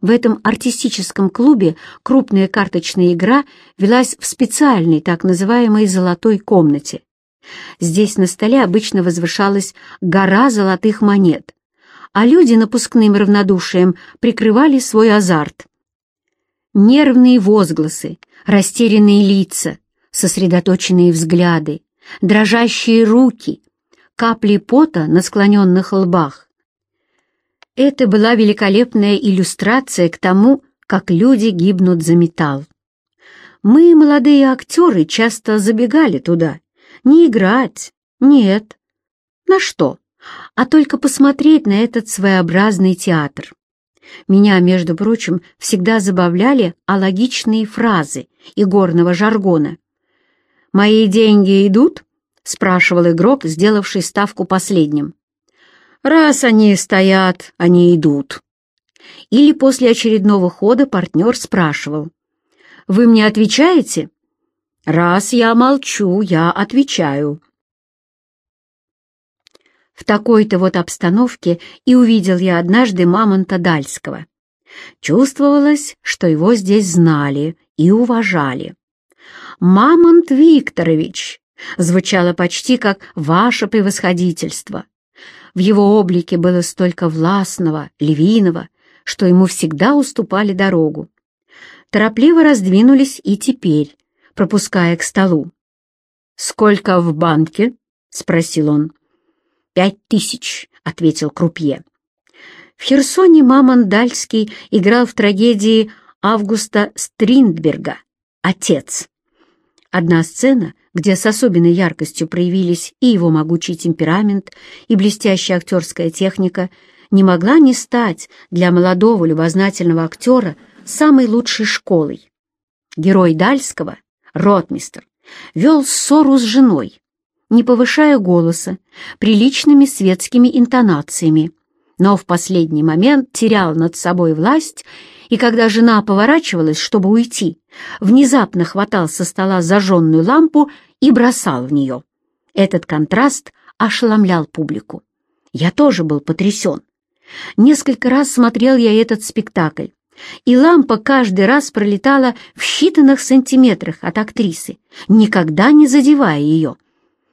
В этом артистическом клубе крупная карточная игра велась в специальной так называемой «золотой комнате». Здесь на столе обычно возвышалась гора золотых монет, а люди напускным равнодушием прикрывали свой азарт. Нервные возгласы, растерянные лица, сосредоточенные взгляды, дрожащие руки, капли пота на склоненных лбах. Это была великолепная иллюстрация к тому, как люди гибнут за металл. Мы, молодые актеры, часто забегали туда. Не играть, нет. На что? А только посмотреть на этот своеобразный театр. Меня, между прочим, всегда забавляли алогичные фразы игорного жаргона. «Мои деньги идут?» — спрашивал игрок, сделавший ставку последним. «Раз они стоят, они идут». Или после очередного хода партнер спрашивал. «Вы мне отвечаете?» «Раз я молчу, я отвечаю». В такой-то вот обстановке и увидел я однажды Мамонта Дальского. Чувствовалось, что его здесь знали и уважали. «Мамонт Викторович!» звучало почти как «Ваше превосходительство». В его облике было столько властного, львиного, что ему всегда уступали дорогу. Торопливо раздвинулись и теперь, пропуская к столу. «Сколько в банке?» — спросил он. «Пять тысяч», — ответил Крупье. В Херсоне Мамон Дальский играл в трагедии Августа Стриндберга «Отец». Одна сцена, где с особенной яркостью проявились и его могучий темперамент, и блестящая актерская техника, не могла не стать для молодого любознательного актера самой лучшей школой. Герой Дальского, ротмистер, вел ссору с женой, не повышая голоса, приличными светскими интонациями, но в последний момент терял над собой власть, и когда жена поворачивалась, чтобы уйти, внезапно хватал со стола зажженную лампу и бросал в нее. Этот контраст ошеломлял публику. Я тоже был потрясен. Несколько раз смотрел я этот спектакль, и лампа каждый раз пролетала в считанных сантиметрах от актрисы, никогда не задевая ее.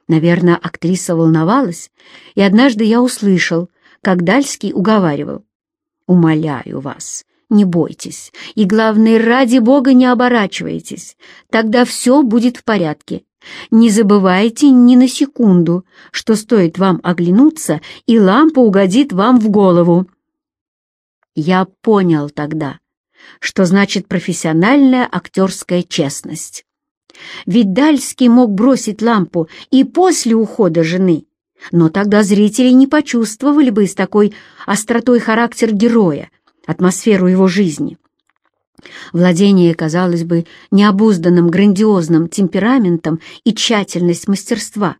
Наверное, актриса волновалась, и однажды я услышал, как Дальский уговаривал. «Умоляю вас, не бойтесь, и, главное, ради Бога не оборачивайтесь, тогда все будет в порядке. Не забывайте ни на секунду, что стоит вам оглянуться, и лампа угодит вам в голову». Я понял тогда, что значит профессиональная актерская честность. Ведь Дальский мог бросить лампу и после ухода жены, но тогда зрители не почувствовали бы с такой остротой характер героя, атмосферу его жизни. Владение, казалось бы, необузданным грандиозным темпераментом и тщательность мастерства,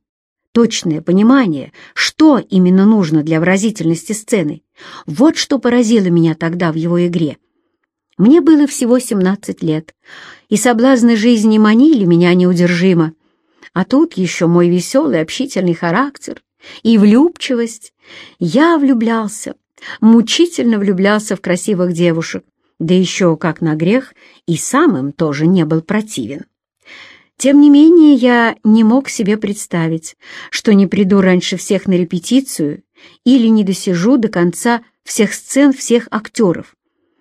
точное понимание, что именно нужно для выразительности сцены, вот что поразило меня тогда в его игре. Мне было всего 17 лет, и соблазны жизни манили меня неудержимо. А тут еще мой веселый общительный характер и влюбчивость. Я влюблялся, мучительно влюблялся в красивых девушек, да еще, как на грех, и сам им тоже не был противен. Тем не менее, я не мог себе представить, что не приду раньше всех на репетицию или не досижу до конца всех сцен всех актеров,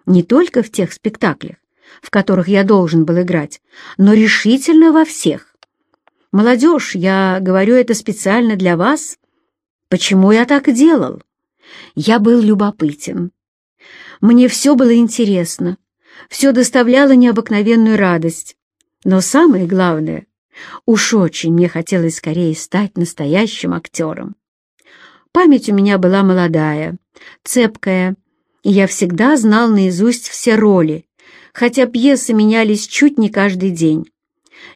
не только в тех спектаклях, в которых я должен был играть, но решительно во всех. Молодежь, я говорю это специально для вас. Почему я так делал? Я был любопытен. Мне все было интересно, все доставляло необыкновенную радость. Но самое главное, уж очень мне хотелось скорее стать настоящим актером. Память у меня была молодая, цепкая, и я всегда знал наизусть все роли, хотя пьесы менялись чуть не каждый день.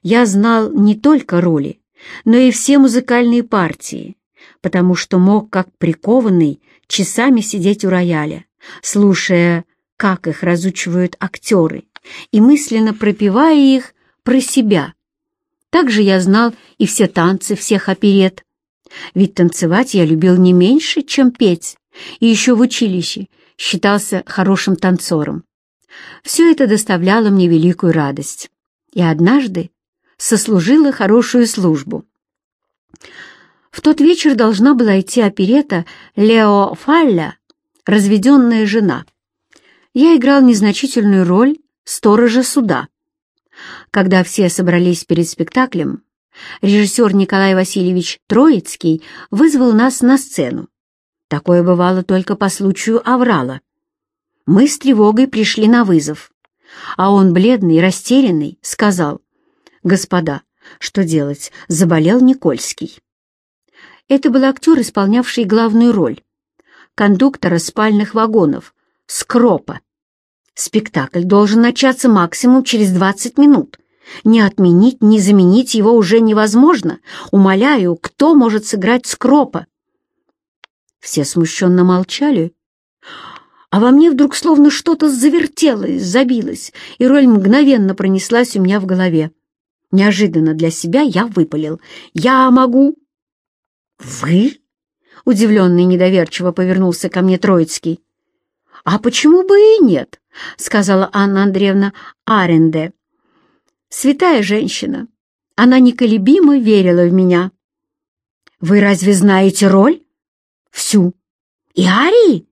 Я знал не только роли, но и все музыкальные партии, потому что мог, как прикованный, часами сидеть у рояля, слушая, как их разучивают актеры, и мысленно пропевая их про себя. Также я знал и все танцы всех оперет. Ведь танцевать я любил не меньше, чем петь, и еще в училище считался хорошим танцором. Все это доставляло мне великую радость. И однажды сослужила хорошую службу. В тот вечер должна была идти оперета Лео Фалля «Разведенная жена». Я играл незначительную роль сторожа суда. Когда все собрались перед спектаклем, режиссер Николай Васильевич Троицкий вызвал нас на сцену. Такое бывало только по случаю аврала. Мы с тревогой пришли на вызов, а он, бледный растерянный, сказал, «Господа, что делать? Заболел Никольский». Это был актер, исполнявший главную роль, кондуктора спальных вагонов, Скропа. Спектакль должен начаться максимум через 20 минут. Не отменить, не заменить его уже невозможно. Умоляю, кто может сыграть Скропа? Все смущенно молчали, а во мне вдруг словно что-то завертелось, забилось, и роль мгновенно пронеслась у меня в голове. Неожиданно для себя я выпалил. «Я могу!» «Вы?» — удивленно и недоверчиво повернулся ко мне Троицкий. «А почему бы и нет?» — сказала Анна Андреевна Аренде. «Святая женщина, она неколебимо верила в меня». «Вы разве знаете роль?» «Всю». «И арии?»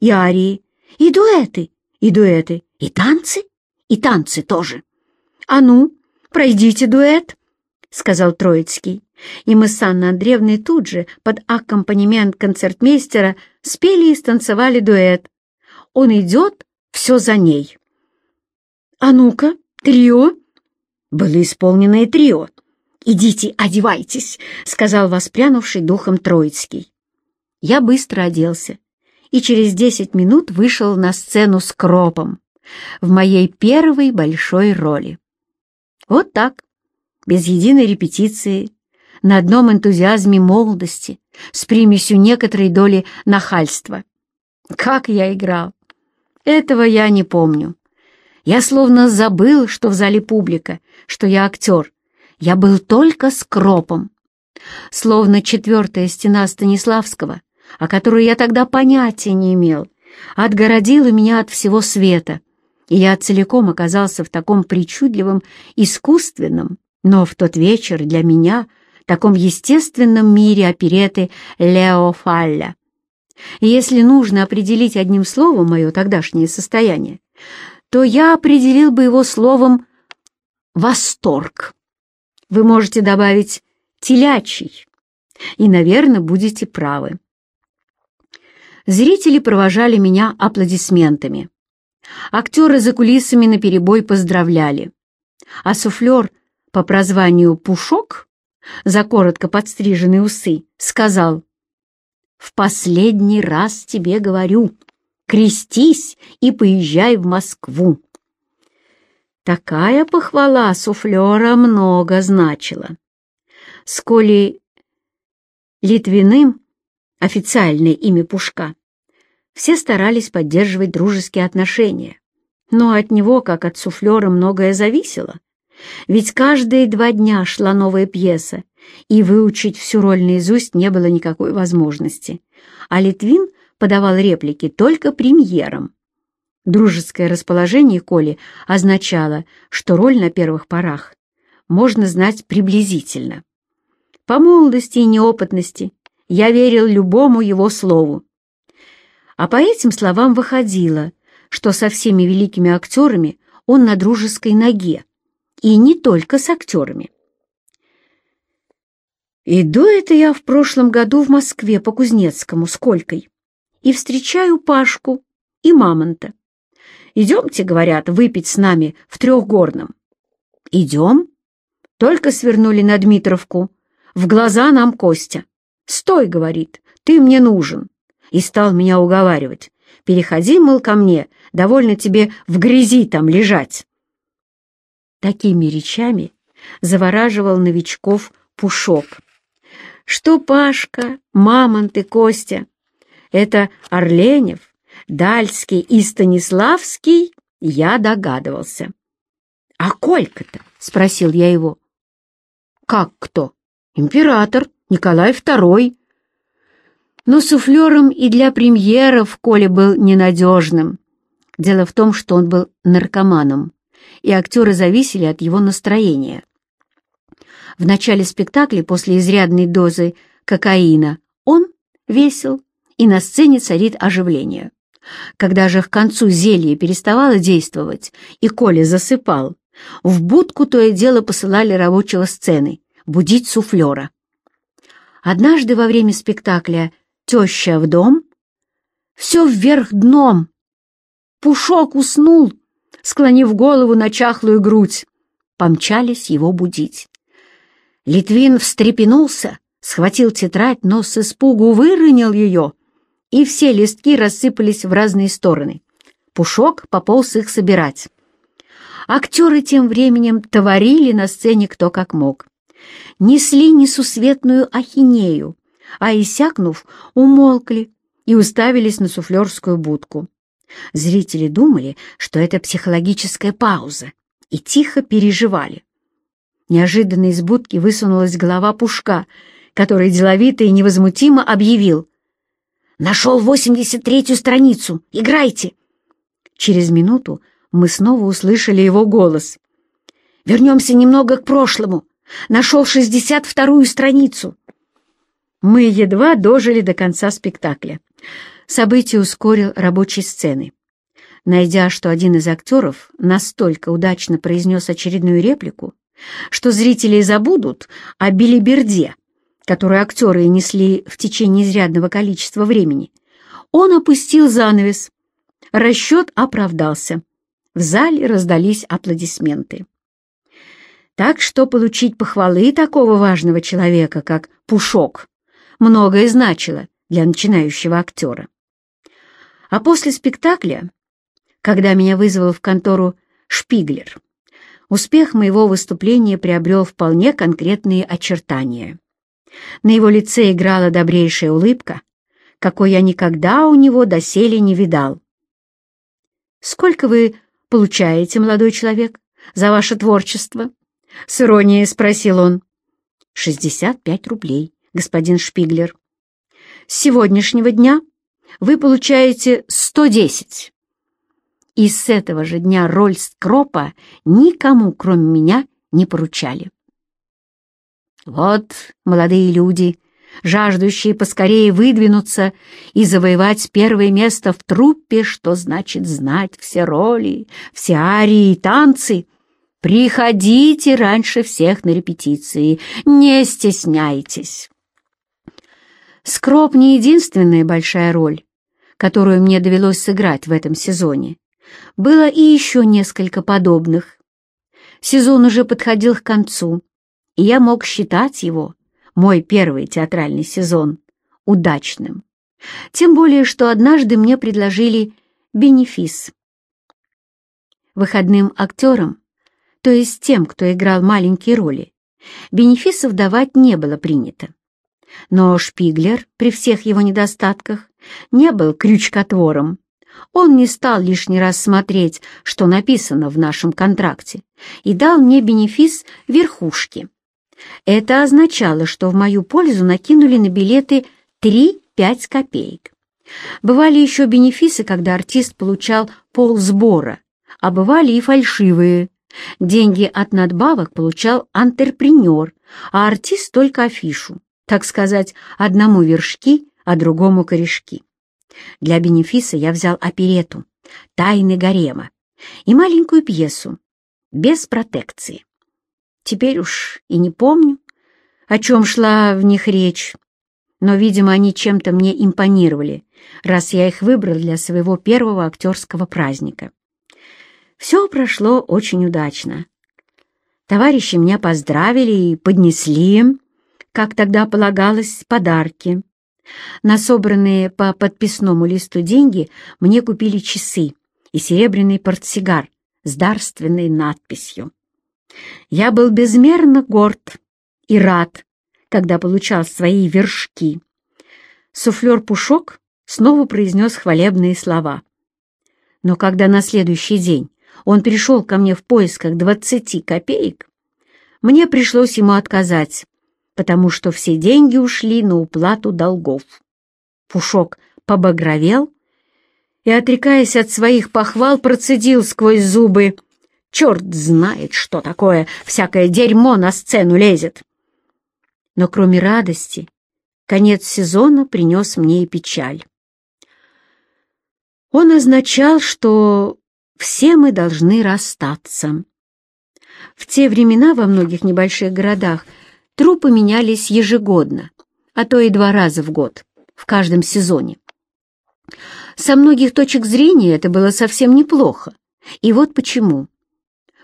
«И арии, и дуэты, и дуэты, и танцы, и танцы тоже». «А ну, пройдите дуэт», — сказал Троицкий и мы с Анной Андреевной тут же, под аккомпанемент концертмейстера, спели и станцевали дуэт. Он идет, все за ней. «А ну-ка, трио!» Было исполнено и трио. «Идите, одевайтесь», — сказал воспрянувший духом Троицкий. Я быстро оделся и через десять минут вышел на сцену с Кропом в моей первой большой роли. Вот так, без единой репетиции, на одном энтузиазме молодости, с примесью некоторой доли нахальства. Как я играл! Этого я не помню. Я словно забыл, что в зале публика, что я актер. Я был только скропом. Словно четвертая стена Станиславского, о которой я тогда понятия не имел, отгородила меня от всего света, и я целиком оказался в таком причудливом, искусственном, но в тот вечер для меня таком естественном мире опереты Лео Фалля. если нужно определить одним словом мое тогдашнее состояние, то я определил бы его словом «восторг». Вы можете добавить «телячий», и, наверное, будете правы. Зрители провожали меня аплодисментами. Актеры за кулисами наперебой поздравляли, а суфлер по прозванию «Пушок» за коротко подстриженные усы, сказал, «В последний раз тебе говорю, крестись и поезжай в Москву». Такая похвала суфлера много значила. Сколи Литвиным, официальное имя Пушка, все старались поддерживать дружеские отношения, но от него, как от суфлера, многое зависело. Ведь каждые два дня шла новая пьеса, и выучить всю роль наизусть не было никакой возможности. А Литвин подавал реплики только премьерам. Дружеское расположение Коли означало, что роль на первых порах можно знать приблизительно. По молодости и неопытности я верил любому его слову. А по этим словам выходило, что со всеми великими актерами он на дружеской ноге, и не только с актерами. Иду это я в прошлом году в Москве по Кузнецкому с Колькой и встречаю Пашку и Мамонта. «Идемте, — говорят, — выпить с нами в Трехгорном». «Идем?» Только свернули на Дмитровку. В глаза нам Костя. «Стой, — говорит, — ты мне нужен». И стал меня уговаривать. «Переходи, мол, ко мне, довольно тебе в грязи там лежать». Такими речами завораживал новичков Пушок. Что Пашка, Мамонт и Костя — это Орленев, Дальский и Станиславский, я догадывался. «А Колька-то?» — спросил я его. «Как кто?» «Император Николай II». Но суфлером и для премьеров Коля был ненадежным. Дело в том, что он был наркоманом, и актеры зависели от его настроения. В начале спектакля после изрядной дозы кокаина он весел, и на сцене царит оживление. Когда же к концу зелье переставало действовать, и Коля засыпал, в будку то и дело посылали рабочего сцены будить суфлера. Однажды во время спектакля «Теща в дом» все вверх дном. Пушок уснул, склонив голову на чахлую грудь. Помчались его будить. Литвин встрепенулся, схватил тетрадь, но с испугу выронил ее, и все листки рассыпались в разные стороны. Пушок пополз их собирать. Актеры тем временем товарили на сцене кто как мог. Несли несусветную ахинею, а, иссякнув, умолкли и уставились на суфлерскую будку. Зрители думали, что это психологическая пауза, и тихо переживали. Неожиданно из будки высунулась голова Пушка, который деловито и невозмутимо объявил. «Нашел 83-ю страницу! Играйте!» Через минуту мы снова услышали его голос. «Вернемся немного к прошлому. Нашел 62-ю страницу». Мы едва дожили до конца спектакля. Событие ускорил рабочей сцены. Найдя, что один из актеров настолько удачно произнес очередную реплику, что зрители забудут о билиберде, которую актеры несли в течение изрядного количества времени, он опустил занавес. Расчет оправдался. В зале раздались аплодисменты. Так что получить похвалы такого важного человека, как Пушок, многое значило для начинающего актера. А после спектакля, когда меня вызвал в контору Шпиглер, успех моего выступления приобрел вполне конкретные очертания. На его лице играла добрейшая улыбка, какой я никогда у него доселе не видал. «Сколько вы получаете, молодой человек, за ваше творчество?» — с иронией спросил он. «Шестьдесят пять рублей, господин Шпиглер. С сегодняшнего дня вы получаете сто десять». И с этого же дня роль Скропа никому, кроме меня, не поручали. Вот молодые люди, жаждущие поскорее выдвинуться и завоевать первое место в труппе, что значит знать все роли, все арии и танцы. Приходите раньше всех на репетиции, не стесняйтесь. Скроп не единственная большая роль, которую мне довелось сыграть в этом сезоне. Было и еще несколько подобных. Сезон уже подходил к концу, и я мог считать его мой первый театральный сезон удачным. Тем более, что однажды мне предложили бенефис. Выходным актерам, то есть тем, кто играл маленькие роли, бенефисов давать не было принято. Но Шпиглер, при всех его недостатках, не был крючкотвором. Он не стал лишний раз смотреть, что написано в нашем контракте, и дал мне бенефис верхушки. Это означало, что в мою пользу накинули на билеты 3-5 копеек. Бывали еще бенефисы, когда артист получал полсбора, а бывали и фальшивые. Деньги от надбавок получал антрепренер, а артист только афишу, так сказать, одному вершки, а другому корешки. Для бенефиса я взял оперету «Тайны гарема» и маленькую пьесу «Без протекции». Теперь уж и не помню, о чем шла в них речь, но, видимо, они чем-то мне импонировали, раз я их выбрал для своего первого актерского праздника. Все прошло очень удачно. Товарищи меня поздравили и поднесли им, как тогда полагалось, подарки. На собранные по подписному листу деньги мне купили часы и серебряный портсигар с дарственной надписью. Я был безмерно горд и рад, когда получал свои вершки. Суфлер Пушок снова произнес хвалебные слова. Но когда на следующий день он пришел ко мне в поисках двадцати копеек, мне пришлось ему отказать, потому что все деньги ушли на уплату долгов. Пушок побагровел и, отрекаясь от своих похвал, процедил сквозь зубы. «Черт знает, что такое, всякое дерьмо на сцену лезет!» Но кроме радости, конец сезона принес мне и печаль. Он означал, что все мы должны расстаться. В те времена во многих небольших городах трупы менялись ежегодно, а то и два раза в год, в каждом сезоне. Со многих точек зрения это было совсем неплохо. И вот почему.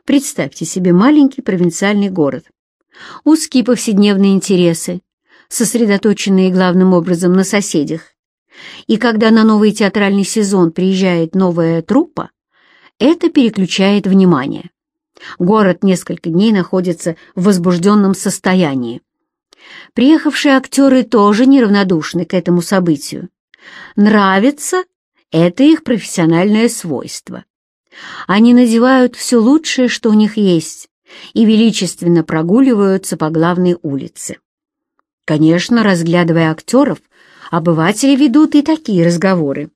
Представьте себе маленький провинциальный город. Узкие повседневные интересы, сосредоточенные главным образом на соседях. И когда на новый театральный сезон приезжает новая труппа, это переключает внимание. Город несколько дней находится в возбужденном состоянии. Приехавшие актеры тоже неравнодушны к этому событию. Нравится — это их профессиональное свойство. Они надевают все лучшее, что у них есть, и величественно прогуливаются по главной улице. Конечно, разглядывая актеров, обыватели ведут и такие разговоры.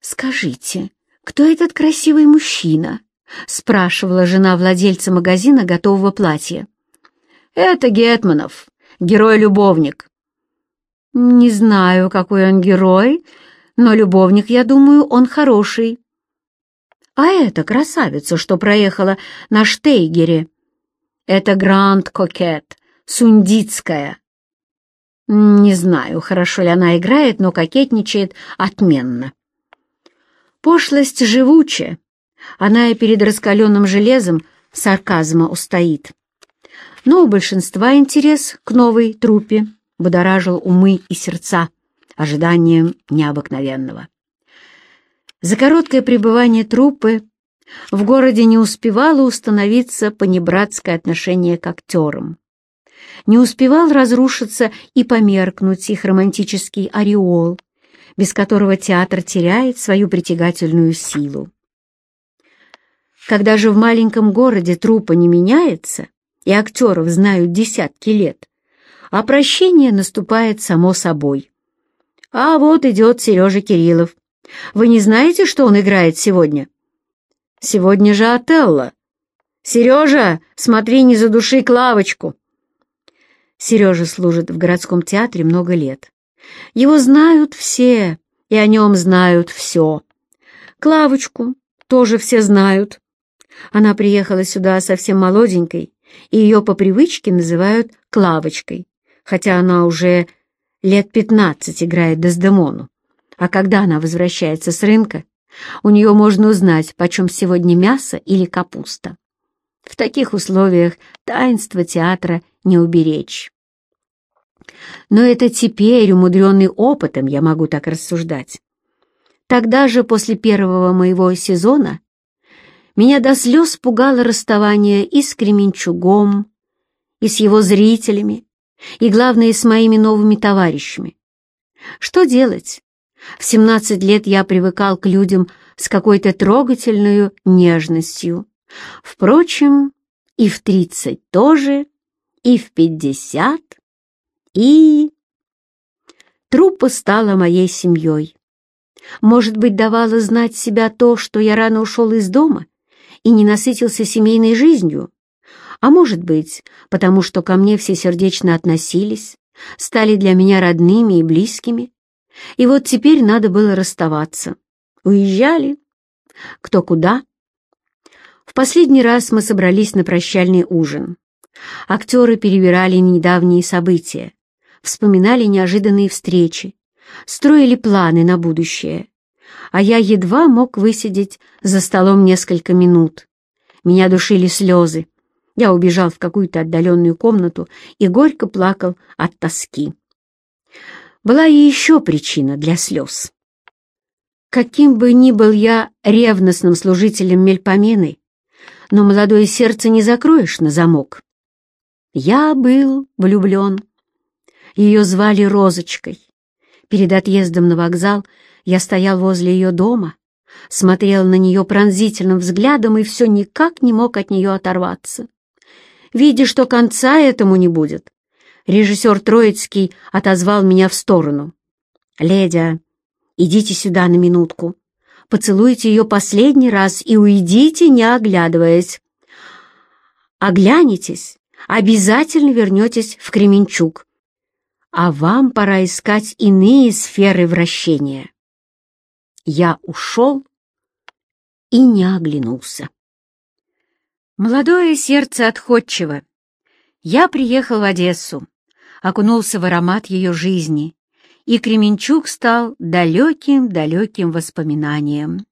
«Скажите, кто этот красивый мужчина?» — спрашивала жена владельца магазина готового платья. «Это Гетманов, герой-любовник». «Не знаю, какой он герой, но любовник, я думаю, он хороший». «А это красавица, что проехала на Штейгере?» «Это Гранд Кокет, Сундицкая». «Не знаю, хорошо ли она играет, но кокетничает отменно». Пошлость живучая, она и перед раскаленным железом сарказма устоит. Но у большинства интерес к новой трупе будоражил умы и сердца ожиданием необыкновенного. За короткое пребывание труппы в городе не успевало установиться понебратское отношение к актерам. Не успевал разрушиться и померкнуть их романтический ореол, без которого театр теряет свою притягательную силу. Когда же в маленьком городе трупа не меняется, и актеров знают десятки лет, а прощение наступает само собой. А вот идет Сережа Кириллов. Вы не знаете, что он играет сегодня? Сегодня же Отелло. Сережа, смотри, не задуши Клавочку. Сережа служит в городском театре много лет. Его знают все, и о нем знают все. Клавочку тоже все знают. Она приехала сюда совсем молоденькой, и ее по привычке называют Клавочкой, хотя она уже лет пятнадцать играет Дездемону. А когда она возвращается с рынка, у нее можно узнать, почем сегодня мясо или капуста. В таких условиях таинство театра не уберечь. Но это теперь, умудренный опытом, я могу так рассуждать. Тогда же, после первого моего сезона, меня до слез пугало расставание и с Кременчугом, и с его зрителями, и, главное, с моими новыми товарищами. Что делать? В 17 лет я привыкал к людям с какой-то трогательной нежностью. Впрочем, и в 30 тоже, и в 50, и... Труппа стала моей семьей. Может быть, давала знать себя то, что я рано ушел из дома и не насытился семейной жизнью, а может быть, потому что ко мне все сердечно относились, стали для меня родными и близкими. И вот теперь надо было расставаться. Уезжали. Кто куда. В последний раз мы собрались на прощальный ужин. Актеры перебирали недавние события, вспоминали неожиданные встречи, строили планы на будущее а я едва мог высидеть за столом несколько минут. Меня душили слезы. Я убежал в какую-то отдаленную комнату и горько плакал от тоски. Была и еще причина для слез. Каким бы ни был я ревностным служителем Мельпомены, но молодое сердце не закроешь на замок. Я был влюблен. Ее звали Розочкой. Перед отъездом на вокзал я стоял возле ее дома, смотрел на нее пронзительным взглядом и все никак не мог от нее оторваться. Видя, что конца этому не будет, режиссер Троицкий отозвал меня в сторону. «Ледя, Идите сюда на минутку. Поцелуйте ее последний раз и уйдите, не оглядываясь. Оглянетесь, обязательно вернетесь в Кременчуг. А вам пора искать иные сферы вращения. Я ушел и не оглянулся. Молодое сердце отходчиво. Я приехал в Одессу, окунулся в аромат ее жизни, и Кременчуг стал далеким-далеким воспоминанием.